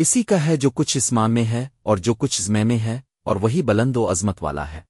اسی کا ہے جو کچھ اسمام میں ہے اور جو کچھ زمے میں ہے اور وہی بلند و عظمت والا ہے۔